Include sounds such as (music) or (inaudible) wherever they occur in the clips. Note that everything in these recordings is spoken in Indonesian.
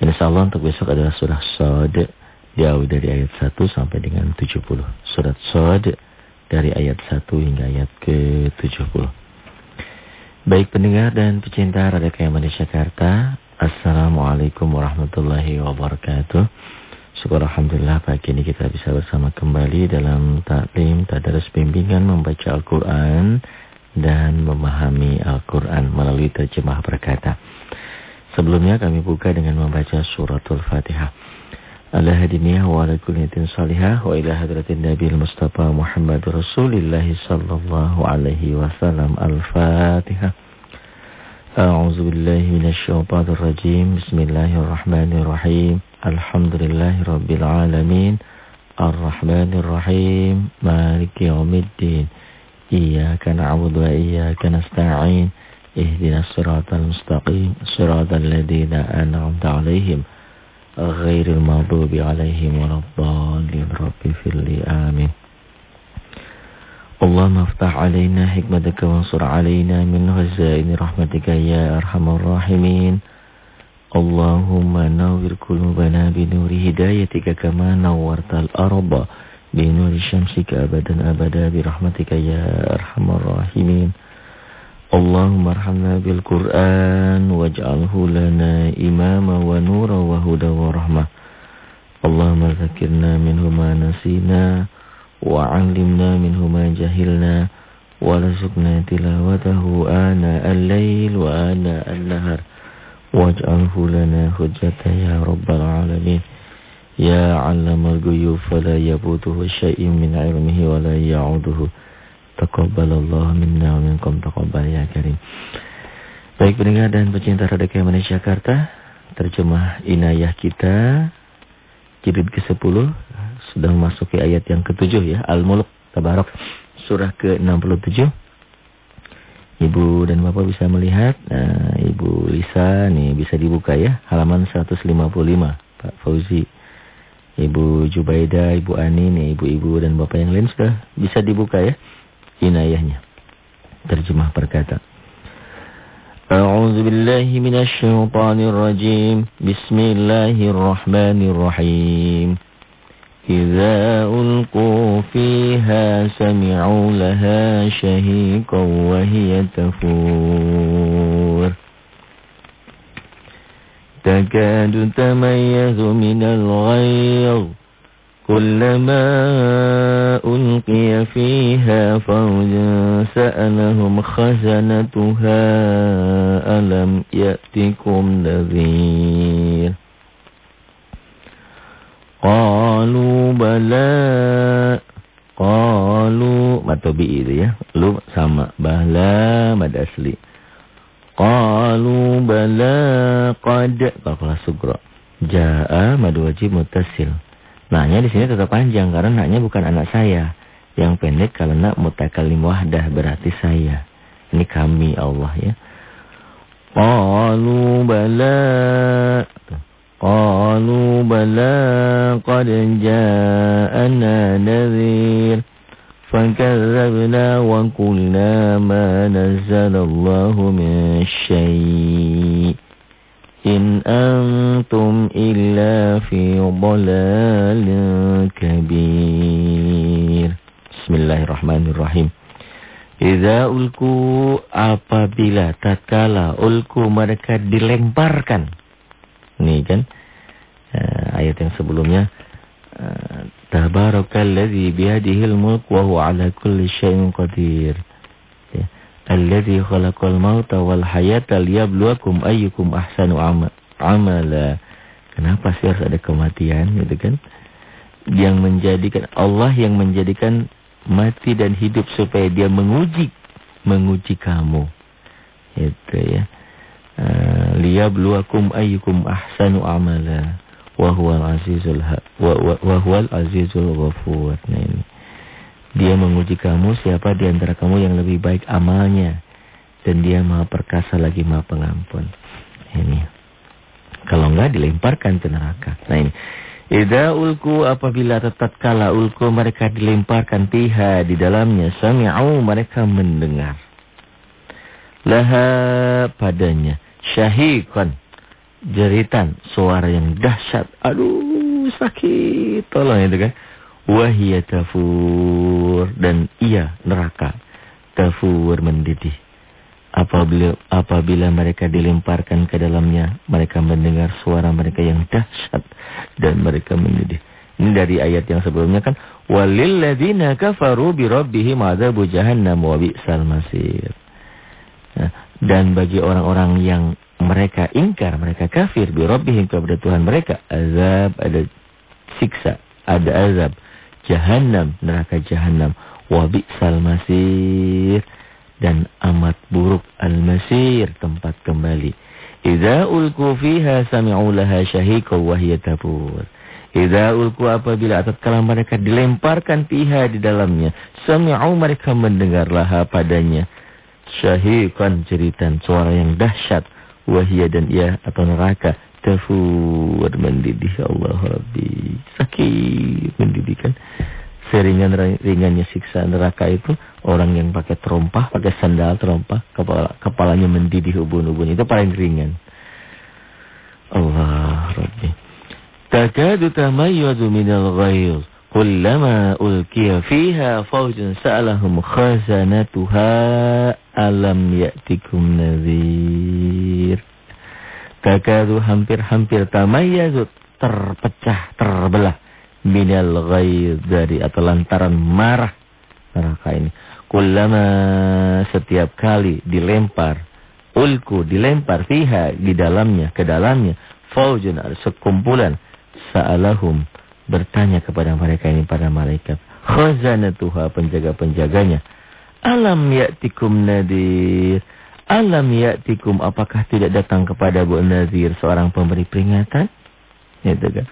Insya Allah untuk besok adalah surah Sod jauh dari ayat 1 sampai dengan 70. Surat Sod dari ayat 1 hingga ayat ke-70. Baik pendengar dan pecinta Radio KM Jakarta, Assalamualaikum warahmatullahi wabarakatuh. Syukur Alhamdulillah pagi ini kita bisa bersama kembali dalam taklim tadarus bimbingan membaca Al-Quran dan memahami Al-Quran melalui terjemah berkata. Sebelumnya kami buka dengan membaca suratul Fatihah. Ala hadiniyah wa ala kulliyatin salihah wa ila hadratin Nabi Mustafa Muhammad Rasulullah sallallahu alaihi wasallam Al-Fatihah. A'udzu billahi minasy syaithanir rajim. Bismillahirrahmanirrahim. Alhamdulillahi Rabbil Alamin Ar-Rahmanir Rahim Maliki Yawmiddin Iyaka na'budu wa iyaka nasta'in اهدنا الصراط المستقيم صراط الذين أنعمت عليهم غير المغضوب عليهم ولا الضالين. رب في لي آمين. اللهم افتح علينا حكمتك وانصر علينا من خزائن رحمتك يا أرحم الراحمين. اللهم نور قلوبنا بنور هدايتك كما نورت الأرض بنور شمسك أبدا أبدا برحمتك يا أرحم الراحمين. اللهم ارحمنا بالقرآن واجعله لنا إماما ونورا وهدى ورحمة. اللهم ذكرنا منه ما نسينا وعلمنا منه ما جهلنا ورزقنا تلاوته آناء الليل وآناء النهر واجعله لنا حجة يا رب العالمين. يا علم الغيوب فلا يبوته شيء من علمه ولا يعوده. Taqabbalallahu minna wa minkum taqabbal ya karim. Baik pendengar dan pecinta Radio Kemen Jakarta, terjemah inayah kita jilid ke-10 sudah memasuki ayat yang ke-7 ya, Al-Mulk Tabarak surah ke-67. Ibu dan Bapak bisa melihat, nah, Ibu Lisa nih bisa dibuka ya, halaman 155, Pak Fauzi. Ibu Jubaida, Ibu Ani nih, ibu-ibu dan Bapak yang lain sudah bisa dibuka ya. Inayahnya. Terjemah berkata. A'udzu billahi minasyaitonir rajim. Bismillahirrahmanirrahim. إذا ألقوا فيها سمعوا لها شهيقا وهي تفور تكاد تميز من الغيظ كلما ألقي فيها فوج سألهم خزنتها ألم يأتكم نذير Qalu bala Qalu matobi itu ya. Lu sama bala mad asli. Qalu bala qad kafala sugra. Jaa mad wajib mutasil. Nanya di sini tetap panjang karena naknya bukan anak saya. Yang pendek kalau nak mutakallim wahdah berarti saya. Ini kami Allah ya. Qalu bala قالوا بلى قد جاءنا نذير فكذبنا وقلنا ما نزل الله من شيء إن أنتم إلا في ضلال كبير بسم الله الرحمن الرحيم Iza ulku apabila tatkala ulku mereka dilemparkan Nih kan uh, ayat yang sebelumnya uh, Tabarakalladzi biyadihil mulk wa huwa ala kulli syai'in qadir. Alladzi khalaqal mauta wal hayata liyabluwakum ayyukum ahsanu amala. Kenapa sih harus ada kematian gitu kan? Yang menjadikan Allah yang menjadikan mati dan hidup supaya dia menguji menguji kamu. Itu ya. Eh, liyabluwakum ayyukum ahsanu amala wa huwal azizul wa huwal azizul ghafur. Nah ini. Dia menguji kamu siapa di antara kamu yang lebih baik amalnya dan dia Maha perkasa lagi Maha pengampun. Ini. Kalau enggak dilemparkan ke neraka. Nah ini. Idza ulku apabila tetap kala ulku mereka dilemparkan tiha di dalamnya sami'u mereka mendengar. Laha padanya syahikon jeritan, suara yang dahsyat. Aduh, sakit. Tolong itu kan. Wahia tafur. Dan ia neraka. Tafur mendidih. Apabila, apabila mereka dilemparkan ke dalamnya, mereka mendengar suara mereka yang dahsyat. Dan mereka mendidih. Ini dari ayat yang sebelumnya kan. Walilladzina kafaru birabbihim adzabu jahannam wa bi'sal masir. Nah, dan bagi orang-orang yang mereka ingkar, mereka kafir bi rabbihim kepada Tuhan mereka, azab ada siksa, ada azab, jahanam, neraka jahanam, wa bi'sal masir dan amat buruk al-masir tempat kembali. Idza ulku fiha sami'u laha syahiqa wa hiya tabur. Idza ulku apabila tatkala mereka dilemparkan fiha di dalamnya, sami'u mereka mendengar laha padanya syahiqan jeritan suara yang dahsyat wahia dan ia atau neraka tafur mendidih ya Allah Rabbi. Sakit mendidih kan seringan ringannya siksa neraka itu orang yang pakai terompah pakai sandal terompah kepala kepalanya mendidih ubun-ubun itu paling ringan. Allah Rabbi. Takadu tamayyadu minal ghayz kullama ulqiya fiha fawjun sa'alahum khazanatuha alam ya'tikum nadhir. Kakadu hampir-hampir tamayyazut terpecah, terbelah. Minal ghaid dari atau lantaran marah neraka ini. Kullama setiap kali dilempar, ulku dilempar fiha di dalamnya, ke dalamnya. Faujun sekumpulan sa'alahum bertanya kepada mereka ini pada malaikat. Khazanatuha penjaga-penjaganya Alam ya'tikum nadir. Alam ya'tikum apakah tidak datang kepada Bu Nadir seorang pemberi peringatan? Gitu kan.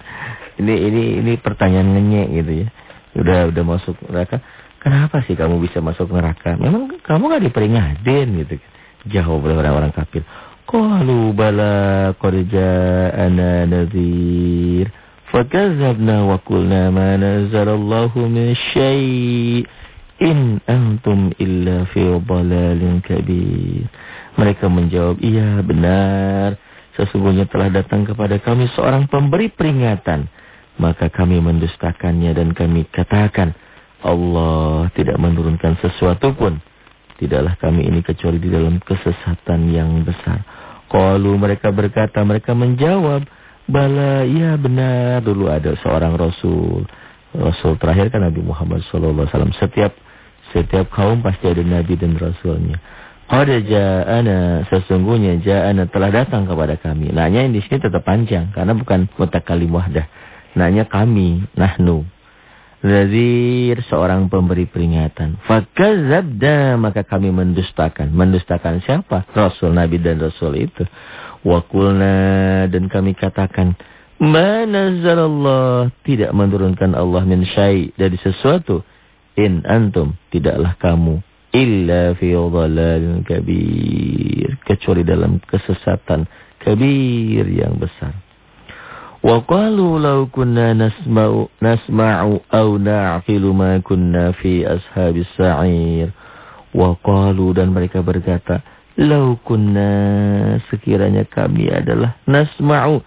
Ini ini ini pertanyaan ngenyek gitu ya. Udah udah masuk neraka. Kenapa sih kamu bisa masuk neraka? Memang kamu gak diperingatin gitu kan. Jawab oleh orang-orang kafir. Qalu bala qad ja'ana nadhir. Fakazabna wa qulna ma nazzalallahu min syai'. In antum illa fi dhalalin kabir. Mereka menjawab, iya benar. Sesungguhnya telah datang kepada kami seorang pemberi peringatan. Maka kami mendustakannya dan kami katakan, Allah tidak menurunkan sesuatu pun. Tidaklah kami ini kecuali di dalam kesesatan yang besar. Kalau mereka berkata, mereka menjawab, Bala, iya benar. Dulu ada seorang Rasul. Rasul terakhir kan Nabi Muhammad SAW. Setiap setiap kaum pasti ada nabi dan rasulnya. Qad ja'ana sesungguhnya ja'ana telah datang kepada kami. Nanya di sini tetap panjang karena bukan mutakalim wahdah. Nanya kami, nahnu. Nazir seorang pemberi peringatan. Fakazabda maka kami mendustakan. Mendustakan siapa? Rasul, Nabi dan Rasul itu. Wakulna dan kami katakan. Manazzalallah. Tidak menurunkan Allah min syai' dari sesuatu In antum tidaklah kamu illa fi dhalalin kabir kecuali dalam kesesatan kabir yang besar. Wa qalu law kunna nasma'u nasma'u aw na'qilu ma kunna fi ashabis sa'ir. Wa qalu dan mereka berkata, law kunna sekiranya kami adalah nasma'u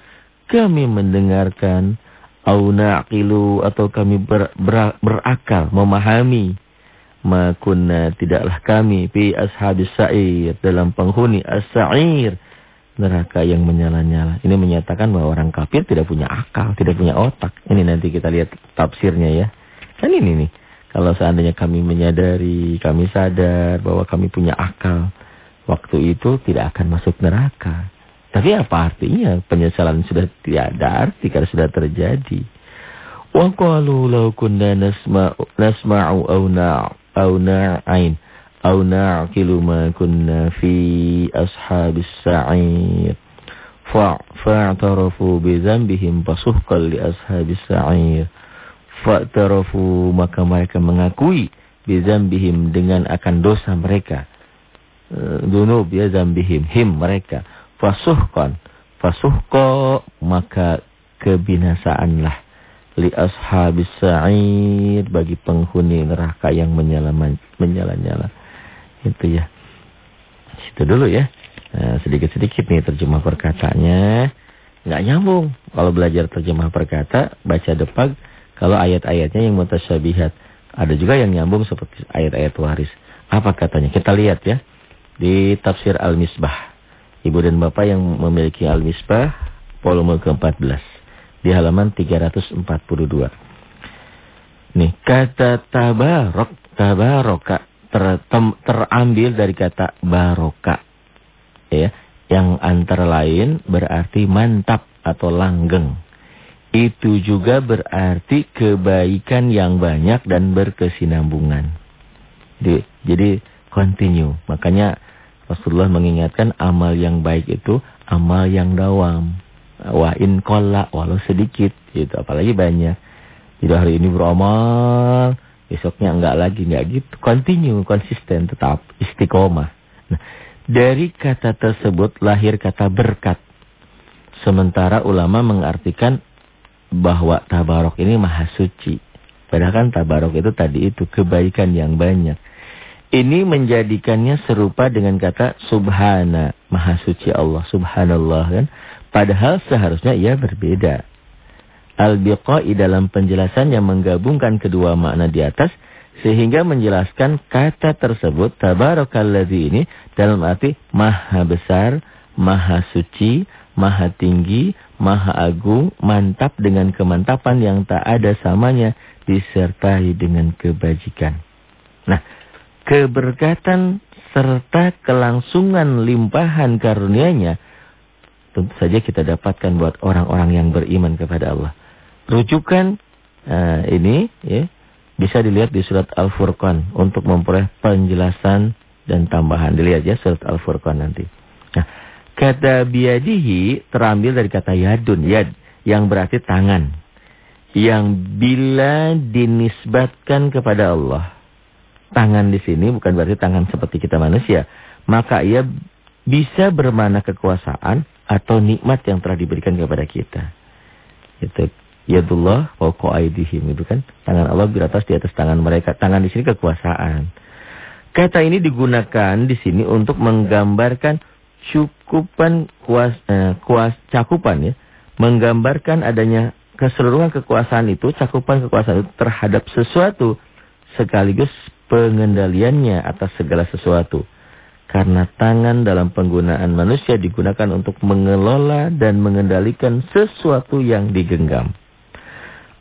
kami mendengarkan au naqilu atau kami ber, ber, berakal, memahami ma kunna tidaklah kami fi ashabis sa'ir dalam penghuni as-sa'ir neraka yang menyala-nyala. Ini menyatakan bahwa orang kafir tidak punya akal, tidak punya otak. Ini nanti kita lihat tafsirnya ya. Kan ini nih. Kalau seandainya kami menyadari, kami sadar bahwa kami punya akal, waktu itu tidak akan masuk neraka. Tapi apa artinya? Penyesalan sudah tidak ada arti kalau sudah terjadi. Wa qalu law kunna nasma'u nasma'u aw aw na'qilu ma kunna fi ashabis sa'ir. Fa'tarafu bi dzambihim fasuhqan li ashabis sa'ir. Fa'tarafu maka mereka mengakui bi dzambihim dengan akan dosa mereka. Dunub ya zambihim him mereka fasuhkan fasuhqa maka kebinasaanlah li ashabis sa'id bagi penghuni neraka yang menyala-nyala itu ya situ dulu ya nah, sedikit-sedikit nih terjemah perkataannya nggak nyambung. Kalau belajar terjemah perkata, baca depag, kalau ayat-ayatnya yang mutasyabihat. Ada juga yang nyambung seperti ayat-ayat waris. Apa katanya? Kita lihat ya. Di tafsir Al-Misbah. Ibu dan Bapak yang memiliki Al-Misbah, volume ke-14. Di halaman 342. Nih, kata tabarok, tabaroka ter, tem, terambil dari kata baroka. Ya, yang antara lain berarti mantap atau langgeng. Itu juga berarti kebaikan yang banyak dan berkesinambungan. Jadi, jadi continue. Makanya Rasulullah mengingatkan amal yang baik itu amal yang dawam. Wa in walau sedikit gitu, apalagi banyak. Jadi hari ini beramal, besoknya enggak lagi, enggak gitu. Continue, konsisten, tetap istiqomah. Nah, dari kata tersebut lahir kata berkat. Sementara ulama mengartikan bahwa tabarok ini maha suci. Padahal kan tabarok itu tadi itu kebaikan yang banyak. Ini menjadikannya serupa dengan kata subhana, maha suci Allah, subhanallah kan. Padahal seharusnya ia berbeda. Al-Biqai dalam penjelasan yang menggabungkan kedua makna di atas sehingga menjelaskan kata tersebut tabarakalladzi ini dalam arti maha besar, maha suci, maha tinggi, maha agung, mantap dengan kemantapan yang tak ada samanya disertai dengan kebajikan. Nah, keberkatan serta kelangsungan limpahan karunia-Nya tentu saja kita dapatkan buat orang-orang yang beriman kepada Allah. Rujukan uh, ini ya bisa dilihat di surat Al-Furqan untuk memperoleh penjelasan dan tambahan. Dilihat ya surat Al-Furqan nanti. Nah, kata biadihi terambil dari kata yadun, yad yang berarti tangan. Yang bila dinisbatkan kepada Allah. Tangan di sini bukan berarti tangan seperti kita manusia, maka ia bisa bermana kekuasaan atau nikmat yang telah diberikan kepada kita. Itu Yadullah fauqa aidihim itu kan tangan Allah di atas di atas tangan mereka. Tangan di sini kekuasaan. Kata ini digunakan di sini untuk menggambarkan cukupan kuas, eh, kuas cakupan ya. Menggambarkan adanya keseluruhan kekuasaan itu, cakupan kekuasaan itu terhadap sesuatu sekaligus pengendaliannya atas segala sesuatu. Karena tangan dalam penggunaan manusia digunakan untuk mengelola dan mengendalikan sesuatu yang digenggam.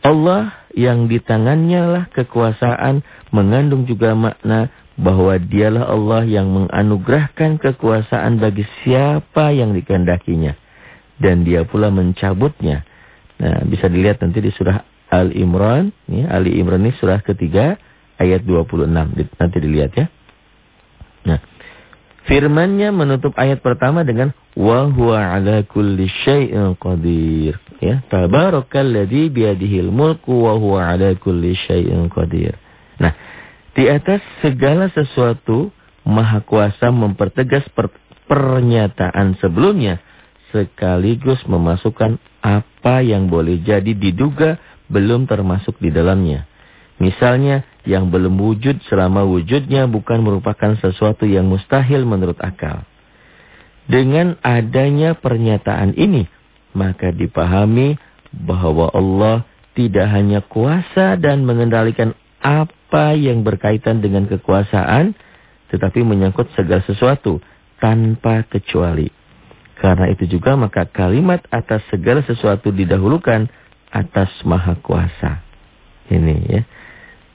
Allah yang di tangannya lah kekuasaan mengandung juga makna bahwa dialah Allah yang menganugerahkan kekuasaan bagi siapa yang dikehendakinya. Dan dia pula mencabutnya. Nah, bisa dilihat nanti di surah Al-Imran. Ya, Ali Imran ini surah ketiga ayat 26. Nanti dilihat ya. Nah, Firmannya menutup ayat pertama dengan wa huwa ala kulli syai'in qadir. Ya, tabarakalladzi biyadihil mulku wa huwa ala kulli syai'in qadir. Nah, di atas segala sesuatu Maha Kuasa mempertegas per pernyataan sebelumnya sekaligus memasukkan apa yang boleh jadi diduga belum termasuk di dalamnya. Misalnya, yang belum wujud selama wujudnya bukan merupakan sesuatu yang mustahil menurut akal. Dengan adanya pernyataan ini, maka dipahami bahwa Allah tidak hanya kuasa dan mengendalikan apa yang berkaitan dengan kekuasaan, tetapi menyangkut segala sesuatu tanpa kecuali. Karena itu juga maka kalimat atas segala sesuatu didahulukan atas maha kuasa. Ini ya.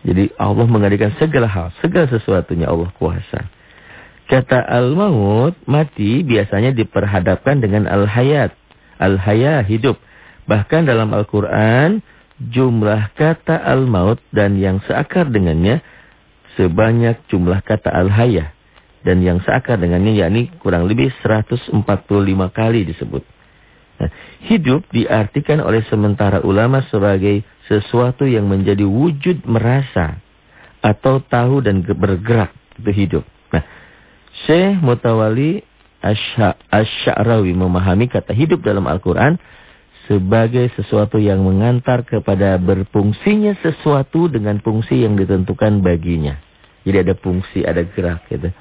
Jadi Allah mengadakan segala hal, segala sesuatunya Allah kuasa. Kata al-maut, mati biasanya diperhadapkan dengan al-hayat. Al-haya, hidup. Bahkan dalam Al-Quran, jumlah kata al-maut dan yang seakar dengannya sebanyak jumlah kata al-haya. Dan yang seakar dengannya yakni kurang lebih 145 kali disebut. Nah, hidup diartikan oleh sementara ulama sebagai sesuatu yang menjadi wujud merasa atau tahu dan bergerak itu hidup. Nah, Syekh Mutawali Asy'arawi memahami kata hidup dalam Al-Qur'an sebagai sesuatu yang mengantar kepada berfungsinya sesuatu dengan fungsi yang ditentukan baginya. Jadi ada fungsi, ada gerak gitu.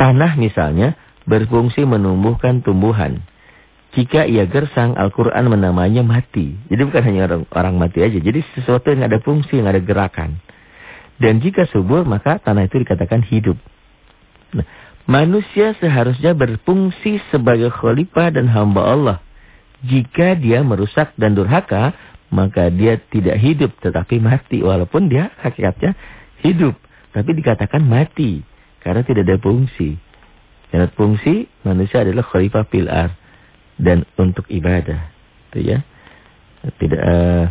Tanah misalnya berfungsi menumbuhkan tumbuhan. Jika ia gersang, Al-Quran menamanya mati. Jadi bukan hanya orang, orang mati aja. Jadi sesuatu yang ada fungsi, yang ada gerakan. Dan jika subur, maka tanah itu dikatakan hidup. Nah, manusia seharusnya berfungsi sebagai khalifah dan hamba Allah. Jika dia merusak dan durhaka, maka dia tidak hidup tetapi mati. Walaupun dia hakikatnya hidup. Tapi dikatakan mati. Karena tidak ada fungsi. Karena fungsi manusia adalah khalifah fil dan untuk ibadah. Itu ya. Tidak uh,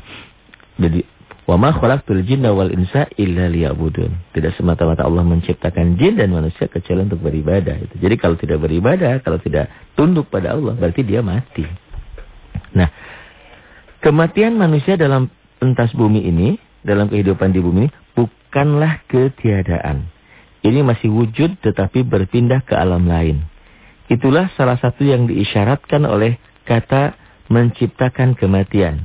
jadi wa ma khalaqtul jinna wal insa illa liya'budun. Tidak semata-mata Allah menciptakan jin dan manusia kecuali untuk beribadah. Itu. Jadi kalau tidak beribadah, kalau tidak tunduk pada Allah, berarti dia mati. Nah, kematian manusia dalam pentas bumi ini, dalam kehidupan di bumi ini bukanlah ketiadaan. Ini masih wujud tetapi berpindah ke alam lain. Itulah salah satu yang diisyaratkan oleh kata menciptakan kematian.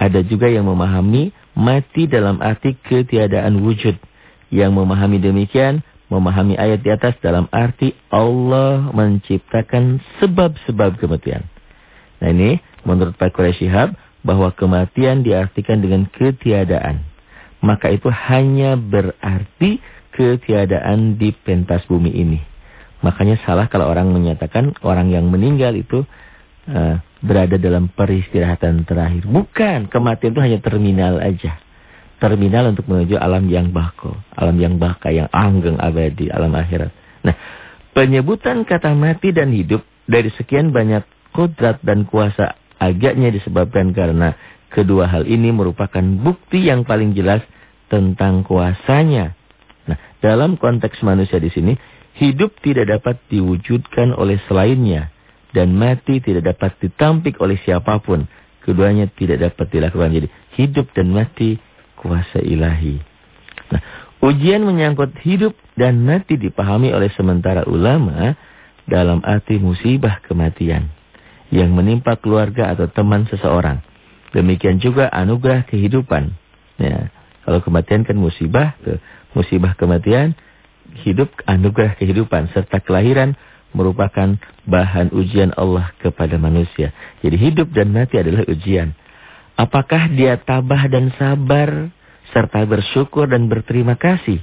Ada juga yang memahami mati dalam arti ketiadaan wujud. Yang memahami demikian, memahami ayat di atas dalam arti Allah menciptakan sebab-sebab kematian. Nah ini menurut Pak Quraish Shihab bahwa kematian diartikan dengan ketiadaan. Maka itu hanya berarti ketiadaan di pentas bumi ini. Makanya salah kalau orang menyatakan orang yang meninggal itu uh, berada dalam peristirahatan terakhir. Bukan, kematian itu hanya terminal aja. Terminal untuk menuju alam yang bako. Alam yang baka, yang anggeng abadi, alam akhirat. Nah, penyebutan kata mati dan hidup dari sekian banyak kodrat dan kuasa agaknya disebabkan karena kedua hal ini merupakan bukti yang paling jelas tentang kuasanya. Nah, dalam konteks manusia di sini, Hidup tidak dapat diwujudkan oleh selainnya. Dan mati tidak dapat ditampik oleh siapa pun. Keduanya tidak dapat dilakukan. Jadi hidup dan mati kuasa ilahi. Nah, ujian menyangkut hidup dan mati dipahami oleh sementara ulama dalam arti musibah kematian. Yang menimpa keluarga atau teman seseorang. Demikian juga anugerah kehidupan. Ya, kalau kematian kan musibah, ke musibah kematian hidup anugerah kehidupan serta kelahiran merupakan bahan ujian Allah kepada manusia. Jadi hidup dan mati adalah ujian. Apakah dia tabah dan sabar serta bersyukur dan berterima kasih?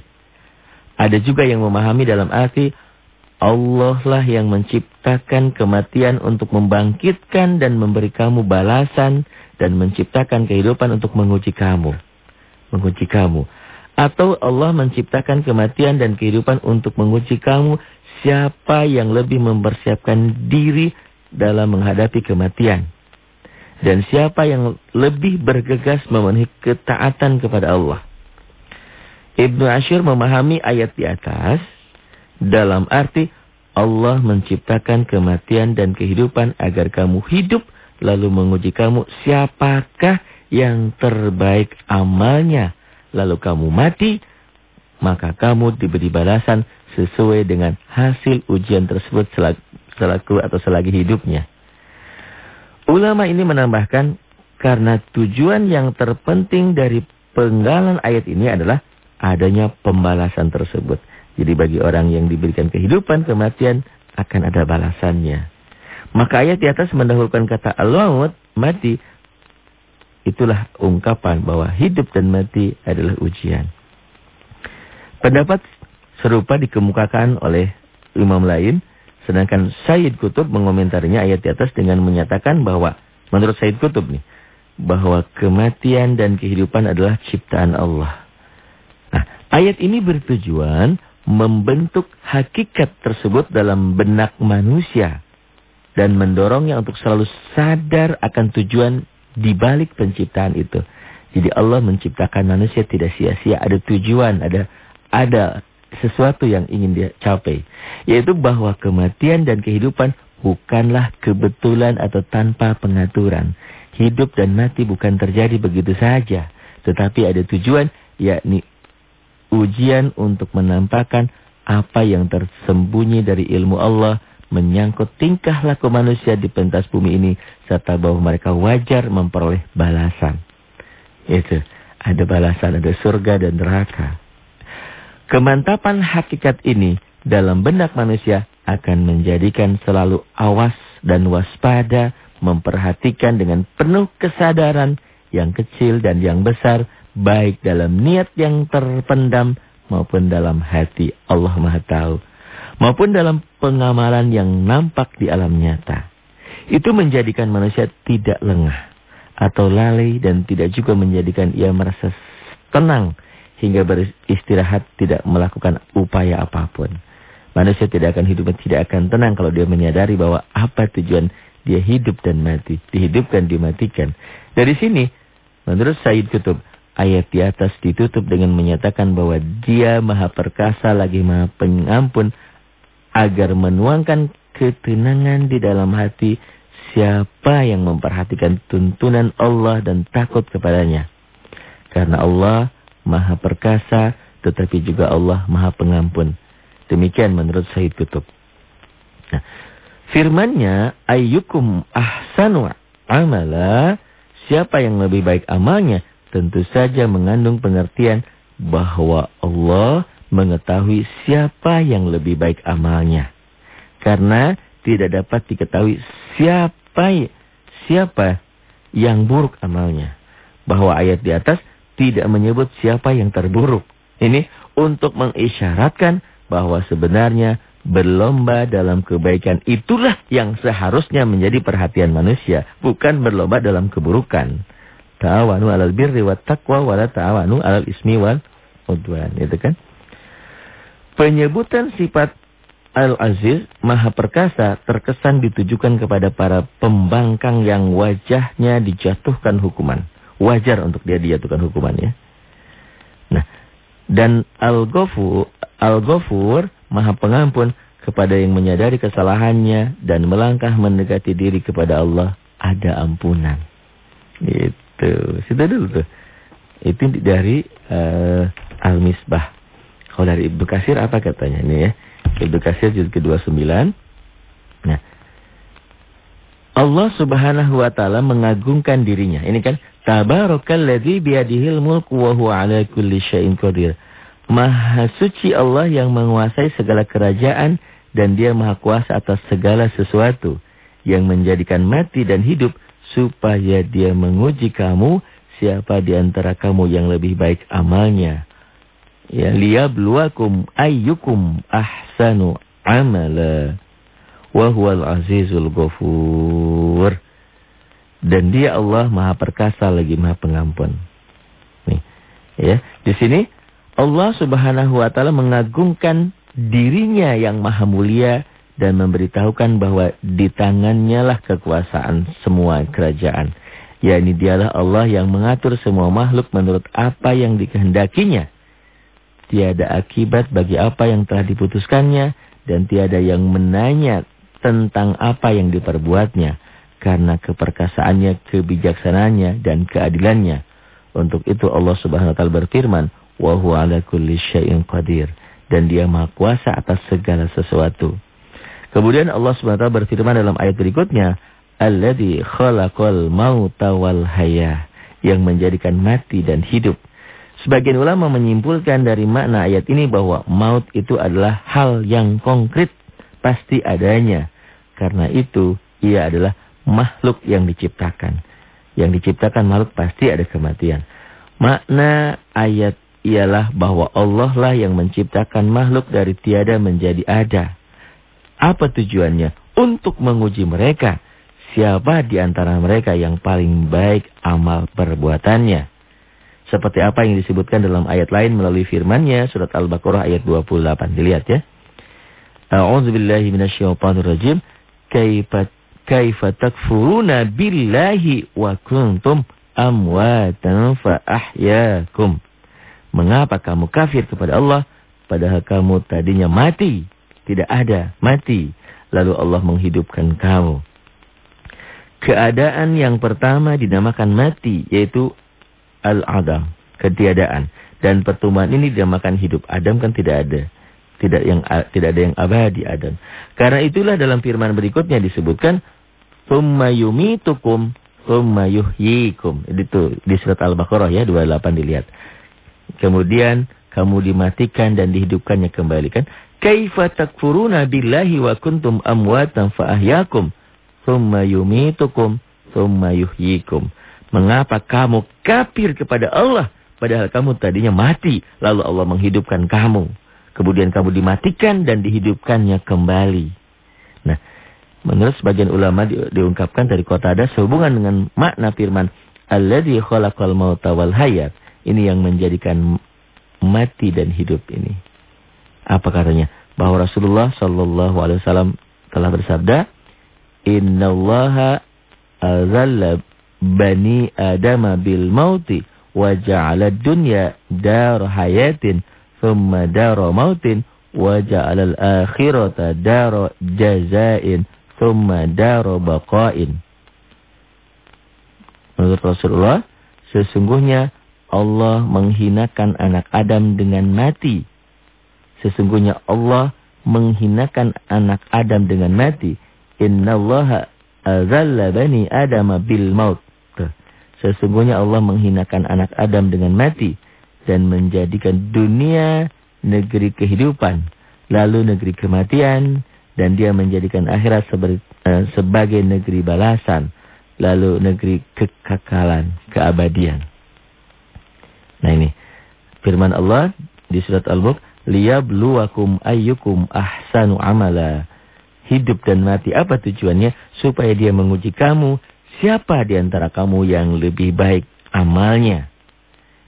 Ada juga yang memahami dalam arti Allah lah yang menciptakan kematian untuk membangkitkan dan memberi kamu balasan dan menciptakan kehidupan untuk menguji kamu. Menguji kamu. Atau Allah menciptakan kematian dan kehidupan untuk menguji kamu siapa yang lebih mempersiapkan diri dalam menghadapi kematian. Dan siapa yang lebih bergegas memenuhi ketaatan kepada Allah. Ibnu Ashir memahami ayat di atas dalam arti Allah menciptakan kematian dan kehidupan agar kamu hidup lalu menguji kamu siapakah yang terbaik amalnya lalu kamu mati, maka kamu diberi balasan sesuai dengan hasil ujian tersebut selaku atau selagi hidupnya. Ulama ini menambahkan, karena tujuan yang terpenting dari penggalan ayat ini adalah adanya pembalasan tersebut. Jadi bagi orang yang diberikan kehidupan, kematian akan ada balasannya. Maka ayat di atas mendahulukan kata al-maut, mati, Itulah ungkapan bahwa hidup dan mati adalah ujian. Pendapat serupa dikemukakan oleh imam lain. Sedangkan Sayyid Kutub mengomentarinya ayat di atas dengan menyatakan bahwa menurut Sayyid Kutub nih. Bahwa kematian dan kehidupan adalah ciptaan Allah. Nah, ayat ini bertujuan membentuk hakikat tersebut dalam benak manusia. Dan mendorongnya untuk selalu sadar akan tujuan di balik penciptaan itu. Jadi Allah menciptakan manusia tidak sia-sia, ada tujuan, ada ada sesuatu yang ingin dia capai. Yaitu bahwa kematian dan kehidupan bukanlah kebetulan atau tanpa pengaturan. Hidup dan mati bukan terjadi begitu saja. Tetapi ada tujuan, yakni ujian untuk menampakkan apa yang tersembunyi dari ilmu Allah menyangkut tingkah laku manusia di pentas bumi ini serta bahwa mereka wajar memperoleh balasan. Itu, ada balasan, ada surga dan neraka. Kemantapan hakikat ini dalam benak manusia akan menjadikan selalu awas dan waspada, memperhatikan dengan penuh kesadaran yang kecil dan yang besar, baik dalam niat yang terpendam maupun dalam hati Allah Maha Tahu, maupun dalam pengamalan yang nampak di alam nyata. Itu menjadikan manusia tidak lengah atau lalai dan tidak juga menjadikan ia merasa tenang hingga beristirahat tidak melakukan upaya apa pun. Manusia tidak akan hidup tidak akan tenang kalau dia menyadari bahwa apa tujuan dia hidup dan mati, dihidupkan, dimatikan. Dari sini, menurut Said Kutub, ayat di atas ditutup dengan menyatakan bahwa dia maha perkasa lagi maha pengampun agar menuangkan ketenangan di dalam hati siapa yang memperhatikan tuntunan Allah dan takut kepadanya. Karena Allah maha perkasa tetapi juga Allah maha pengampun. Demikian menurut Said Kutub. Nah, firmannya ayyukum ahsanu amala, siapa yang lebih baik amalnya, tentu saja mengandung pengertian bahwa Allah mengetahui siapa yang lebih baik amalnya. Karena tidak dapat diketahui siapa siapa yang buruk amalnya. Bahwa ayat di atas tidak menyebut siapa yang terburuk. Ini untuk mengisyaratkan bahwa sebenarnya berlomba dalam kebaikan itulah yang seharusnya menjadi perhatian manusia, bukan berlomba dalam keburukan. Ta'awanu 'alal birri wat taqwa wa la ta'awanu 'alal ismi wal udwan, itu kan? Penyebutan sifat Al-Aziz, Maha Perkasa, terkesan ditujukan kepada para pembangkang yang wajahnya dijatuhkan hukuman. Wajar untuk dia dijatuhkan hukuman ya. Nah, dan Al-Ghafur Al-Ghafur, Maha Pengampun kepada yang menyadari kesalahannya dan melangkah mendekati diri kepada Allah, ada ampunan. Itu. Sudah dulu tuh. Itu dari uh, Al-Misbah. Kalau dari Ibnu Kasir apa katanya ini ya? Ibnu Kasir juz ke-29. Nah, Allah Subhanahu wa taala mengagungkan dirinya. Ini kan tabarakalladzi biyadihil mulku wa huwa ala kulli syai'in qadir. Maha suci Allah yang menguasai segala kerajaan dan dia maha kuasa atas segala sesuatu. Yang menjadikan mati dan hidup supaya dia menguji kamu siapa di antara kamu yang lebih baik amalnya. Ya liyabluwakum ayyukum ahsanu amala wa huwal azizul ghafur. Dan dia Allah Maha Perkasa lagi Maha Pengampun. Nih, ya. Di sini Allah subhanahu wa ta'ala mengagungkan dirinya yang maha mulia dan memberitahukan bahwa di tangannya lah kekuasaan semua kerajaan. Ya ini dialah Allah yang mengatur semua makhluk menurut apa yang dikehendakinya. Tiada akibat bagi apa yang telah diputuskannya dan tiada yang menanya tentang apa yang diperbuatnya. Karena keperkasaannya, kebijaksanaannya, dan keadilannya. Untuk itu Allah subhanahu wa ta'ala berfirman, wa huwa ala kulli syai'in qadir dan dia maha kuasa atas segala sesuatu. Kemudian Allah SWT berfirman dalam ayat berikutnya, Alladhi khalaqal mauta wal haya, yang menjadikan mati dan hidup. Sebagian ulama menyimpulkan dari makna ayat ini bahwa maut itu adalah hal yang konkret, pasti adanya. Karena itu, ia adalah makhluk yang diciptakan. Yang diciptakan makhluk pasti ada kematian. Makna ayat ialah bahwa Allah lah yang menciptakan makhluk dari tiada menjadi ada. Apa tujuannya? Untuk menguji mereka. Siapa di antara mereka yang paling baik amal perbuatannya. Seperti apa yang disebutkan dalam ayat lain melalui firmannya. Surat Al-Baqarah ayat 28. Dilihat ya. A'udzubillahi minasyaitonirrajim. Kaifa kaifa takfuruna billahi wa kuntum amwatan fa ahyakum. Mengapa kamu kafir kepada Allah padahal kamu tadinya mati? Tidak ada, mati. Lalu Allah menghidupkan kamu. Keadaan yang pertama dinamakan mati yaitu al-adam, ketiadaan. Dan pertumbuhan ini dinamakan hidup. Adam kan tidak ada. Tidak yang tidak ada yang abadi Adam. Karena itulah dalam firman berikutnya disebutkan tsumma yumitukum tsumma yuhyikum. Itu di surat Al-Baqarah ya 28 dilihat. Kemudian kamu dimatikan dan dihidupkannya kembali kan. Kaifa takfuruna billahi wa kuntum amwatan fa ahyakum. thumma yumitukum, thumma yuhyikum. Mengapa kamu kafir kepada Allah padahal kamu tadinya mati lalu Allah menghidupkan kamu. Kemudian kamu dimatikan dan dihidupkannya kembali. Nah, menurut sebagian ulama di, diungkapkan dari kota ada sehubungan dengan makna firman Alladzi khalaqal mauta wal hayat. Ini yang menjadikan mati dan hidup ini. Apa katanya? Bahwa Rasulullah sallallahu alaihi wasallam telah bersabda, "Innallaha azalla bani Adam bil mauti wa ja'ala dunya dar hayatin thumma dar mautin wa ja'ala al-akhirata dar jazain thumma dar baqain." Menurut Rasulullah, sesungguhnya Allah menghinakan anak Adam dengan mati. Sesungguhnya Allah menghinakan anak Adam dengan mati. Inna Allah azalla bani Adam bil maut. Sesungguhnya Allah menghinakan anak Adam dengan mati. Dan menjadikan dunia negeri kehidupan. Lalu negeri kematian. Dan dia menjadikan akhirat eh, sebagai negeri balasan. Lalu negeri kekekalan, keabadian. Nah ini firman Allah di surat Al-Mulk, liyabluwakum ayyukum ahsanu amala. Hidup dan mati apa tujuannya? Supaya dia menguji kamu, siapa di antara kamu yang lebih baik amalnya.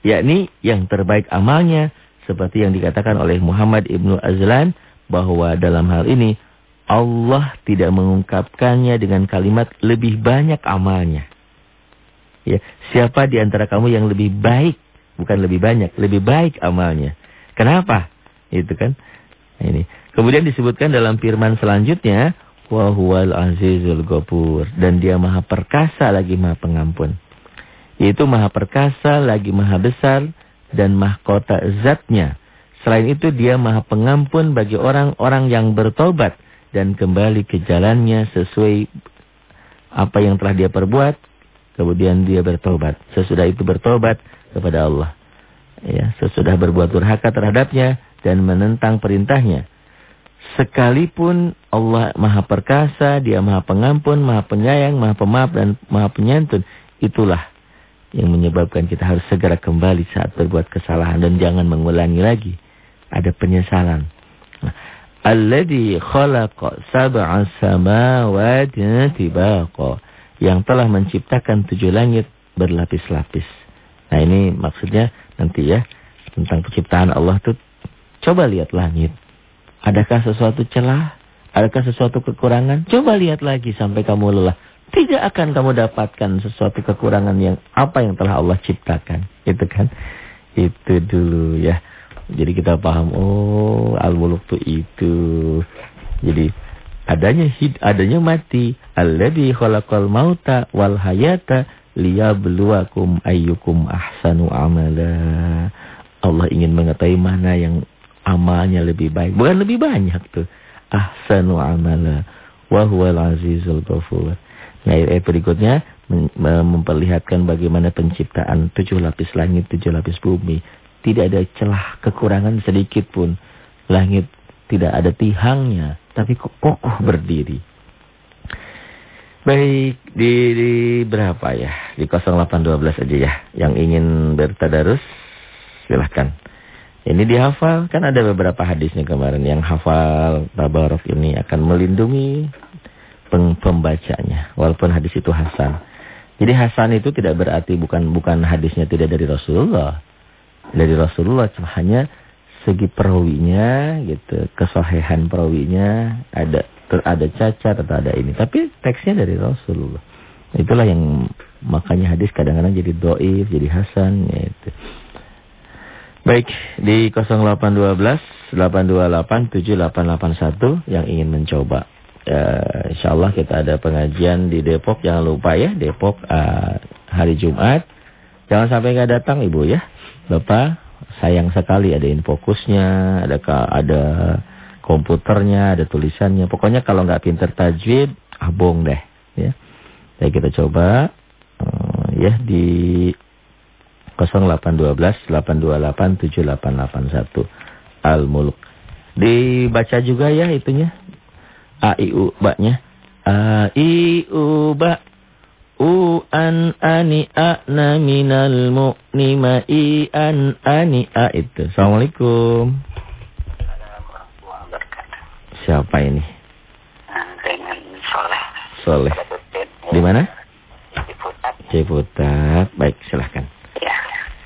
Yakni yang terbaik amalnya seperti yang dikatakan oleh Muhammad Ibnu Azlan bahwa dalam hal ini Allah tidak mengungkapkannya dengan kalimat lebih banyak amalnya. Ya, siapa di antara kamu yang lebih baik bukan lebih banyak, lebih baik amalnya. Kenapa? Itu kan. Ini. Kemudian disebutkan dalam firman selanjutnya, wa huwal azizul ghafur dan dia maha perkasa lagi maha pengampun. Yaitu maha perkasa lagi maha besar dan mahkota zatnya. Selain itu dia maha pengampun bagi orang-orang yang bertobat dan kembali ke jalannya sesuai apa yang telah dia perbuat. Kemudian dia bertobat. Sesudah itu bertobat kepada Allah. Ya, sesudah berbuat durhaka terhadapnya dan menentang perintahnya. Sekalipun Allah maha perkasa, dia maha pengampun, maha penyayang, maha pemaaf dan maha penyantun. Itulah yang menyebabkan kita harus segera kembali saat berbuat kesalahan dan jangan mengulangi lagi. Ada penyesalan. Nah, Alladhi khalaqa sab'a samawati tibaqa. Yang telah menciptakan tujuh langit berlapis-lapis. Nah ini maksudnya nanti ya tentang penciptaan Allah tuh coba lihat langit. Adakah sesuatu celah? Adakah sesuatu kekurangan? Coba lihat lagi sampai kamu lelah. Tidak akan kamu dapatkan sesuatu kekurangan yang apa yang telah Allah ciptakan. Itu kan? Itu dulu ya. Jadi kita paham, oh al-muluk tuh itu. Jadi adanya hid, adanya mati. Alladhi khalaqal mauta wal hayata liyabluwakum ayyukum ahsanu amala. Allah ingin mengetahui mana yang amalnya lebih baik. Bukan lebih banyak tuh. Ahsanu amala. Wa huwal azizul ghafur. Nah, ayat berikutnya memperlihatkan bagaimana penciptaan tujuh lapis langit, tujuh lapis bumi. Tidak ada celah kekurangan sedikit pun. Langit tidak ada tihangnya, tapi kokoh berdiri. Baik, di, di berapa ya? Di 0812 aja ya. Yang ingin bertadarus, silahkan. Ini dihafal, kan ada beberapa hadisnya kemarin. Yang hafal Tabarok ini akan melindungi pembacanya. Walaupun hadis itu Hasan. Jadi Hasan itu tidak berarti bukan bukan hadisnya tidak dari Rasulullah. Dari Rasulullah hanya segi perawinya gitu, kesohehan perawinya ada ada cacat atau ada ini. Tapi teksnya dari Rasulullah. Itulah yang makanya hadis kadang-kadang jadi doif, jadi hasan. Gitu. Baik, di 0812 828 7881 yang ingin mencoba. Uh, insya Allah kita ada pengajian di Depok. Jangan lupa ya, Depok uh, hari Jumat. Jangan sampai nggak datang Ibu ya. Bapak, sayang sekali ada infokusnya, ada ada komputernya, ada tulisannya. Pokoknya kalau nggak pinter tajwid, abong deh. Ya. Jadi kita coba uh, ya di 0812 828 7881 Al-Mulk. Dibaca juga ya itunya. A I U baknya. A, I, U, Ba. U, An, Ani, A, Na, Minal, Mu, Ni, Ma, I, An, Ani, A. Itu. Assalamualaikum. Siapa ini? Dengan Soleh. Soleh. Di mana? Ciputat. Baik, silahkan.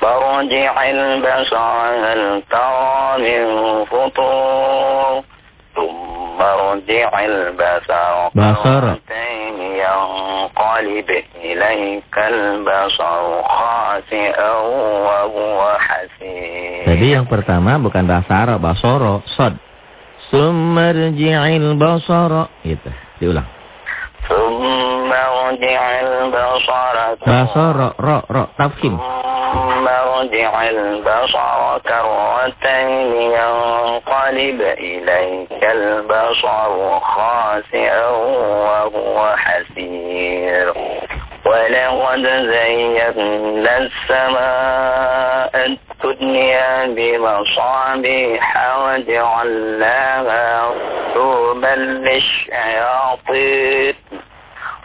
فارجع البصر هل ترى من فطور ثم ارجع البصر بصر. مرتين ينقلب إليك البصر خاسئا وهو حسير Jadi yang pertama bukan basara, basoro, sod. Sumarji'il basara. Gitu. Diulang. ثم ارجع البصر. ro, ro, tafkhim. ثم ارجع البصر كرتين ينقلب إليك البصر خاسئا وهو حسير. ولقد زينا السماء الدنيا بمصابيح وجعلناها رطوبا للشياطين.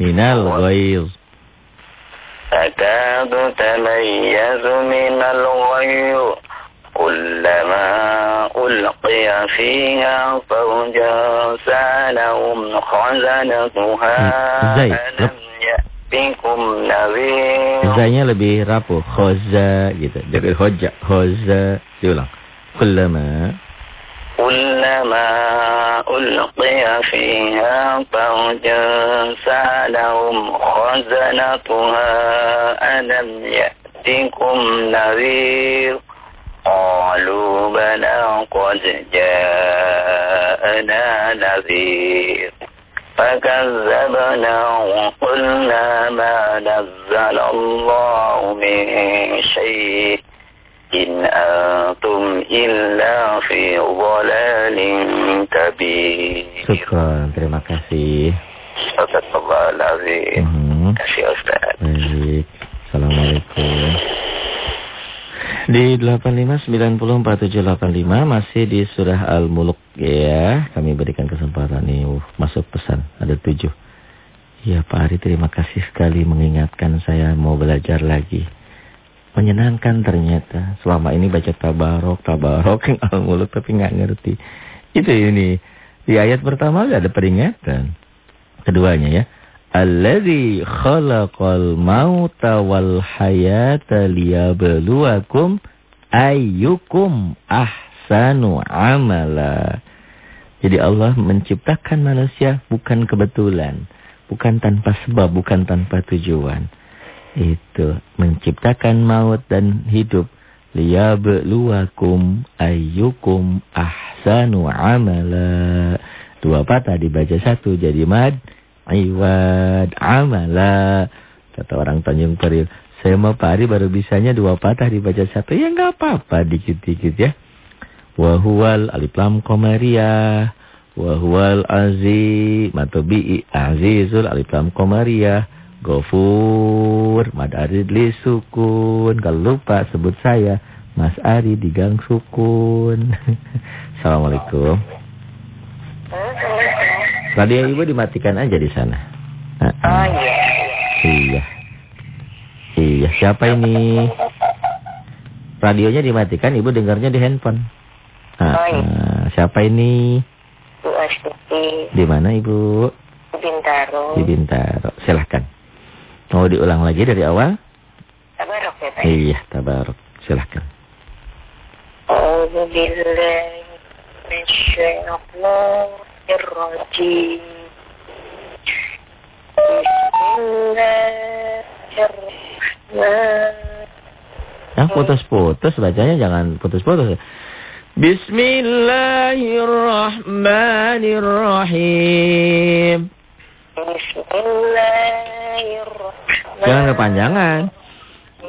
من الغيظ. أكاد تميز من الغيظ؟ كلما ألقي فيها فوجا سألهم خزنتها ألم يأتكم نذير؟ زينا لبي رابو خزا جدا دبي خزا خزا diulang kullama كلما ألقي فيها فوجا سألهم خزنتها ألم يأتكم نذير؟ قالوا بلى قد جاءنا نذير. فكذبنا وقلنا ما نزل الله من شيء. إن أنتم إلا في ضلال كبير Syukran. Terima kasih. صدق الله العظيم Mhm. kasih Ustaz Baik. Assalamualaikum. Di 85904785 masih di surah Al-Muluk ya. Kami berikan kesempatan nih. Uh, masuk pesan. Ada tujuh. Ya Pak Ari terima kasih sekali mengingatkan saya mau belajar lagi. Menyenangkan ternyata. Selama ini baca tabarok, tabarok (laughs) yang Al-Muluk tapi nggak ngerti. Itu ini. Di ayat pertama ada peringatan. Keduanya ya. Alladzi khalaqal mauta wal hayata liyabluwakum ayyukum ahsanu amala. Jadi Allah menciptakan manusia bukan kebetulan, bukan tanpa sebab, bukan tanpa tujuan. Itu menciptakan maut dan hidup liyabluwakum ayyukum ahsanu amala. Dua patah dibaca satu jadi mad Iwad amala. Kata orang Tanjung Priok. Saya mau pari baru bisanya dua patah dibaca satu. Ya enggak apa-apa dikit-dikit ya. Wahuwal alif lam komariah. Wahuwal azim. Matobi'i azizul alif lam komariah. Madarid li sukun. Kalau lupa sebut saya. Mas Ari di Gang Sukun. (laughs) Assalamualaikum. Radio ibu dimatikan aja di sana. Oh iya. Iya. Iya, siapa ini? Radionya dimatikan, ibu dengarnya di handphone. Ah, Oh, iya. ah, siapa ini? Bu Astuti Di mana ibu? Bintaro. Di Bintaro. Silahkan. Mau diulang lagi dari awal? Tabarok ya Pak. Iya, tabarok. Silahkan. Bismillahirrahmanirrahim. Nah, putus-putus bacanya jangan putus-putus. Bismillahirrahmanirrahim. Jangan kepanjangan.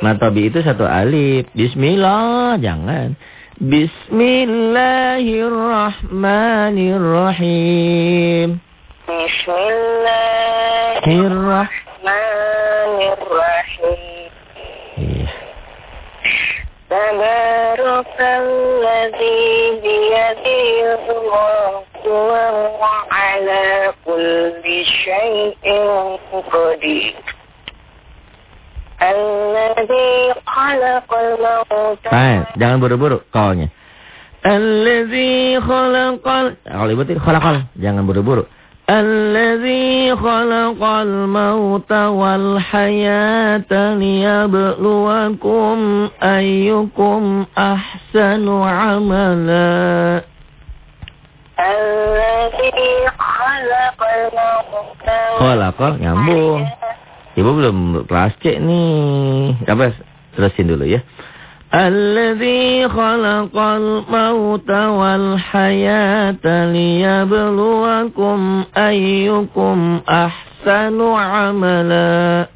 Matobi itu satu alif. Bismillah, jangan. Bismillahirrahmanirrahim. Bismillahirrahmanirrahim. تبارك الذي بيده الملك وهو على كل شيء قدير الذي خلق الموت Baik, jangan buru-buru kolnya. Allazi khalaqal Kalau ibu tadi khalaqal, jangan buru-buru. Allazi khalaqal mauta wal hayata liyabluwakum ayyukum ahsanu amala. الذي خلق الموت Khalaqal nyambung. Ibu belum kelas C nih. Apa? Terusin dulu ya. Alladzi khalaqal mauta wal hayata liyabluwakum ayyukum ahsanu amala.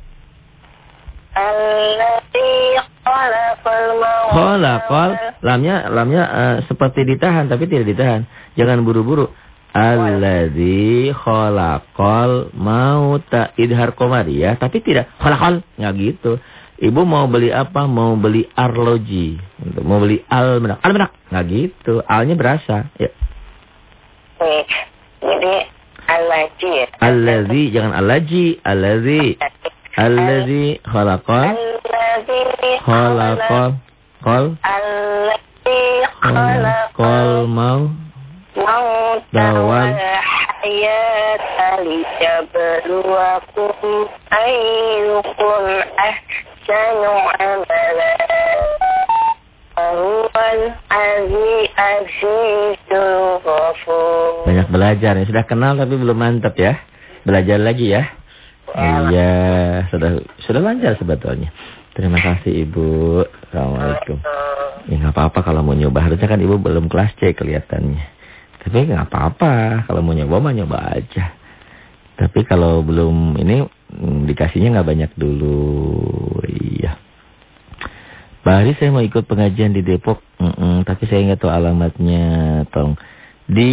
الذي خلق الموت Khalaqal lamnya lamnya eh, seperti ditahan tapi tidak ditahan. Jangan buru-buru. Alladzi khalaqal mauta idhar komariah tapi tidak khalaqal nggak gitu. Ibu mau beli apa? Mau beli arloji. Mau beli al benak. Al benak. Nggak gitu. Alnya berasa. Ya. Nih, Jadi alaji ya. Alladzi jangan alaji. Alladzi. Alladzi khalaqal. Khalaqal. Kal. Alladzi Khalaqal khalaqal mau. mauta Dawal. wal Banyak belajar ya. Sudah kenal tapi belum mantap ya. Belajar lagi ya. Iya, sudah sudah lancar sebetulnya. Terima kasih Ibu. Assalamualaikum. Ya nggak apa-apa kalau mau nyoba. Harusnya kan Ibu belum kelas C kelihatannya. Tapi nggak apa-apa. Kalau mau nyoba mah nyoba aja. Tapi kalau belum ini mm, dikasihnya nggak banyak dulu. Iya. Pak Hari saya mau ikut pengajian di Depok. Mm-mm, tapi saya nggak tahu alamatnya. Tolong. Di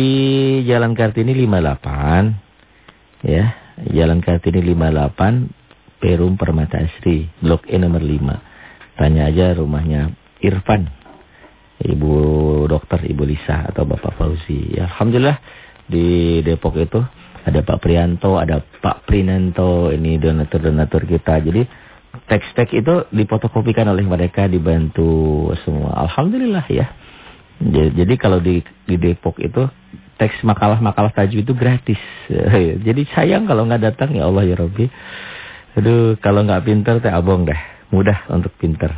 Jalan Kartini 58. Ya. Jalan Kartini 58. Perum Permata Asri. Blok E nomor 5. Tanya aja rumahnya Irfan. Ibu dokter, Ibu Lisa atau Bapak Fauzi. Ya, Alhamdulillah di Depok itu ada Pak Prianto, ada Pak Prinanto, ini donatur-donatur kita. Jadi teks-teks itu dipotokopikan oleh mereka dibantu semua. Alhamdulillah ya. Jadi, kalau di, di Depok itu teks makalah-makalah tajwid itu gratis. (laughs) Jadi sayang kalau nggak datang ya Allah ya Rabbi. Aduh, kalau nggak pinter teh abong dah. Mudah untuk pinter.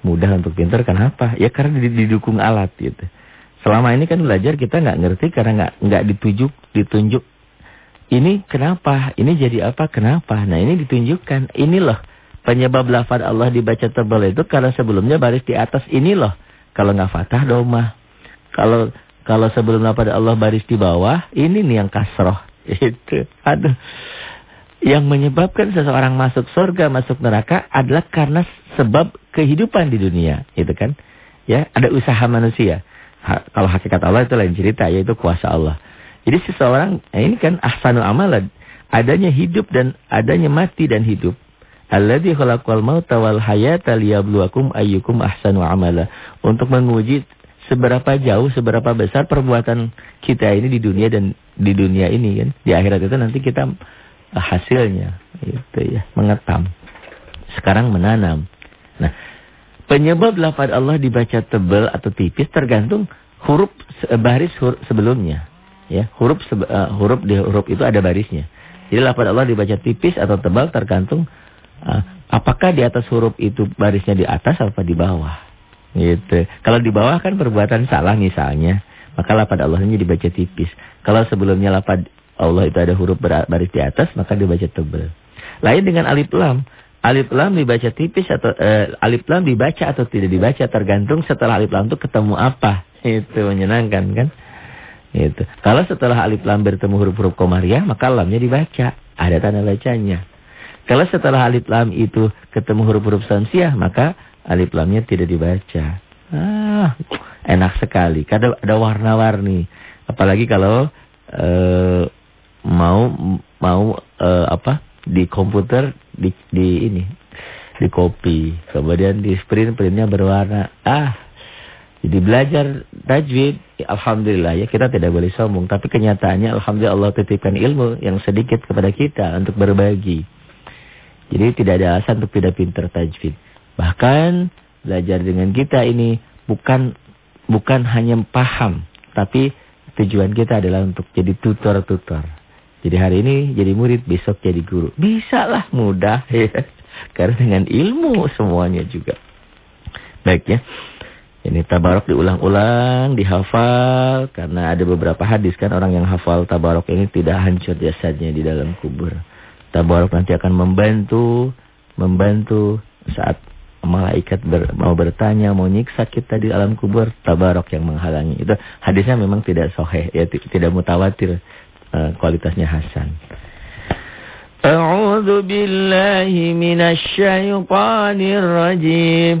Mudah untuk pinter kenapa? Ya karena didukung alat gitu. Selama ini kan belajar kita nggak ngerti karena nggak nggak ditunjuk ditunjuk. Ini kenapa? Ini jadi apa? Kenapa? Nah ini ditunjukkan. Ini loh penyebab lafaz Allah dibaca tebal itu karena sebelumnya baris di atas ini loh. Kalau nggak fatah domah. Kalau kalau sebelum lafaz Allah baris di bawah, ini nih yang kasroh. (laughs) Itu. Aduh. Yang menyebabkan seseorang masuk surga, masuk neraka adalah karena sebab kehidupan di dunia, gitu kan? Ya, ada usaha manusia. Ha, kalau hakikat Allah itu lain cerita, yaitu kuasa Allah. Jadi seseorang, nah ini kan ahsanul amalan, adanya hidup dan adanya mati dan hidup. Alladzi khalaqal mauta wal hayata liyabluwakum ayyukum ahsanu amala. Untuk menguji seberapa jauh, seberapa besar perbuatan kita ini di dunia dan di dunia ini kan. Di akhirat itu nanti kita eh, hasilnya itu ya, mengetam. Sekarang menanam. Nah, penyebab lafaz Allah dibaca tebal atau tipis tergantung huruf baris huruf sebelumnya. Ya, huruf uh, huruf di huruf itu ada barisnya. Jadi lafaz Allah dibaca tipis atau tebal tergantung uh, apakah di atas huruf itu barisnya di atas atau di bawah. Gitu. Kalau di bawah kan perbuatan salah misalnya, maka lafaz Allahnya dibaca tipis. Kalau sebelumnya lafaz Allah itu ada huruf baris di atas, maka dibaca tebal. Lain dengan alif lam. Alif lam dibaca tipis atau uh, alif lam dibaca atau tidak dibaca tergantung setelah alif lam itu ketemu apa. (laughs) Itu menyenangkan kan? Itu. Kalau setelah alif lam bertemu huruf-huruf komariah, maka lamnya dibaca. Ada tanda bacanya. Kalau setelah alif lam itu ketemu huruf-huruf samsiah, maka alif lamnya tidak dibaca. Ah, enak sekali. Kada ada warna-warni. Apalagi kalau uh, mau mau uh, apa di komputer di di ini di copy kemudian di sprint printnya berwarna ah jadi belajar tajwid, Alhamdulillah ya kita tidak boleh sombong. Tapi kenyataannya Alhamdulillah Allah titipkan ilmu yang sedikit kepada kita untuk berbagi. Jadi tidak ada alasan untuk tidak pintar tajwid. Bahkan belajar dengan kita ini bukan bukan hanya paham. Tapi tujuan kita adalah untuk jadi tutor-tutor. Jadi hari ini jadi murid, besok jadi guru. Bisa lah mudah (laughs) ya. Karena dengan ilmu semuanya juga. Baik ya. Ini tabarok diulang-ulang, dihafal karena ada beberapa hadis kan orang yang hafal tabarok ini tidak hancur jasadnya di dalam kubur. Tabarok nanti akan membantu, membantu saat malaikat ber, mau bertanya, mau nyiksa kita di alam kubur, tabarok yang menghalangi. Itu hadisnya memang tidak soheh, ya tidak mutawatir, uh, kualitasnya hasan. A'udzu billahi minasy syaithanir rajim.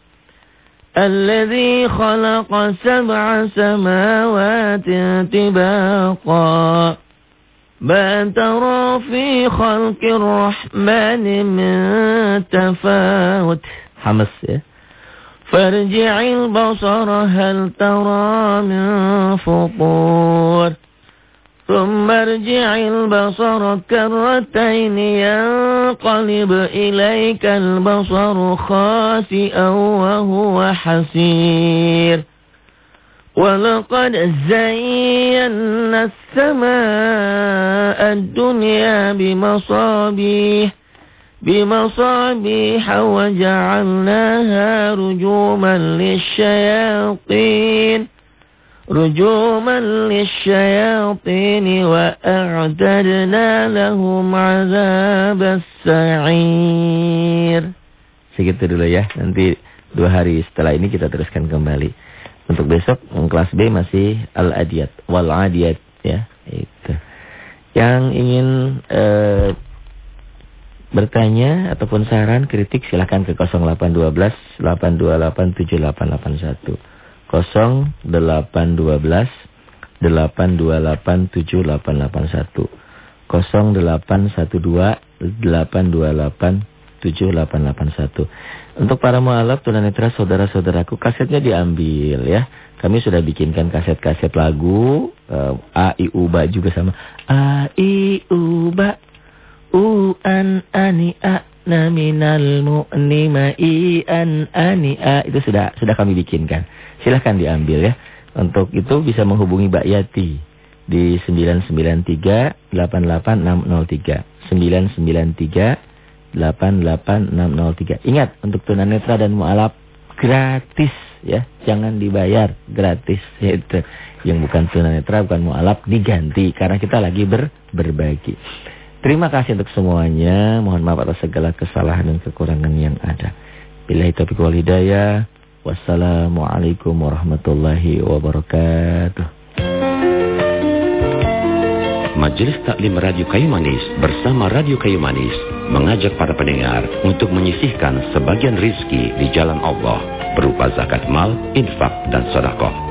الذي خلق سبع سماوات طباقا. ما ترى في خلق الرحمن من تفاوت. حمس فارجع البصر هل ترى من فطور؟ ثم ارجع البصر كرتين ينقلب إليك البصر خاسئا وهو حسير. ولقد زينا السماء الدنيا بمصابيح بمصابيح وجعلناها رجوما للشياطين. رجوما للشياطين وأعتدنا لهم عذاب السعير Segitu dulu ya, nanti dua hari setelah ini kita teruskan kembali. Untuk besok, kelas B masih Al-Adiyat, Wal-Adiyat ya. Itu. Yang ingin uh, bertanya ataupun saran, kritik silahkan ke 0812 828 7881. 0812 828 7881 0812 828 7881 Untuk para mualaf tunanetra saudara-saudaraku kasetnya diambil ya. Kami sudah bikinkan kaset-kaset lagu uh, A I U Ba juga sama A I U Ba U An Ani A Na minal mu'ni ma'i an ani a itu sudah sudah kami bikinkan. Silahkan diambil ya. Untuk itu bisa menghubungi Mbak Yati di 993 88603. 993 88603. Ingat untuk tunanetra dan mualaf gratis ya, jangan dibayar, gratis (laughs) yaitu yang bukan tunanetra bukan mualaf diganti karena kita lagi ber berbagi. Terima kasih untuk semuanya. Mohon maaf atas segala kesalahan dan kekurangan yang ada. Bila itu wal hidayah. Wassalamualaikum warahmatullahi wabarakatuh. Majelis Taklim Radio Kayu Manis bersama Radio Kayu Manis mengajak para pendengar untuk menyisihkan sebagian rizki di jalan Allah berupa zakat mal, infak, dan sodakoh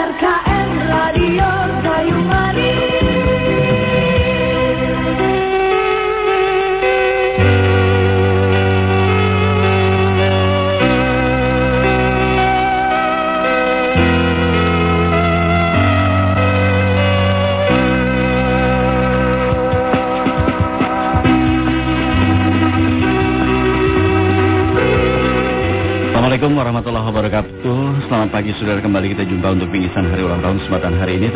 Assalamualaikum warahmatullahi wabarakatuh. Selamat pagi saudara. Kembali kita jumpa untuk pinggisan hari ulang tahun kesempatan hari ini